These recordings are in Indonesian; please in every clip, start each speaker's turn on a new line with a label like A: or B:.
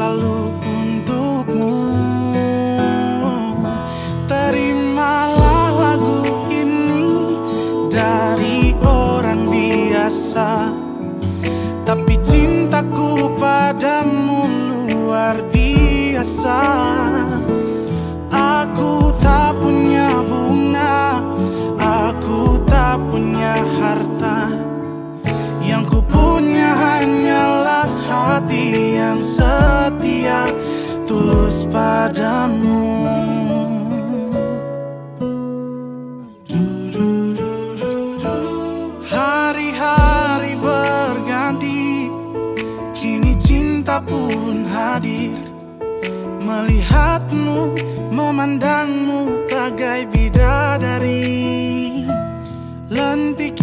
A: selalu untukmu. Terimalah lagu ini dari orang biasa. Tapi cintaku padamu luar biasa. fokus padamu. Hari-hari berganti Kini cinta pun hadir. Melihatmu, memandangmu bagai bidadari. Lentik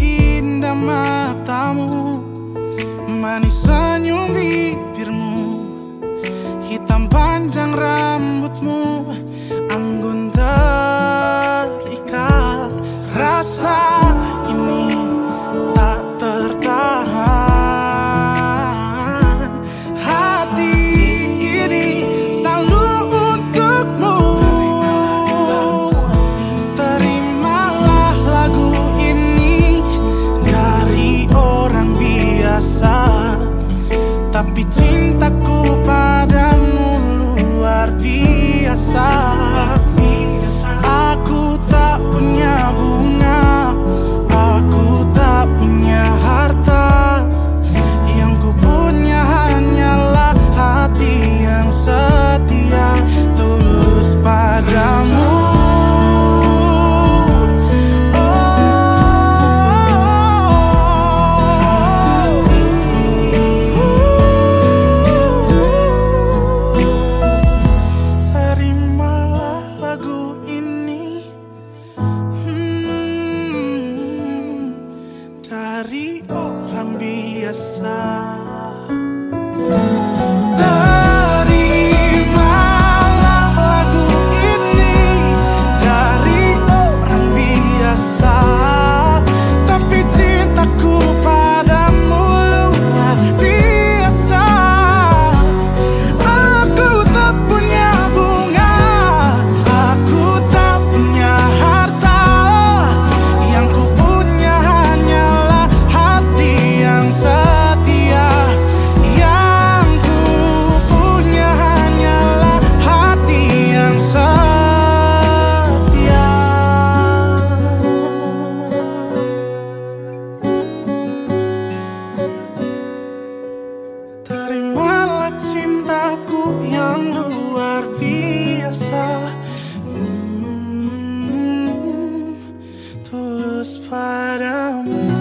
A: para amar.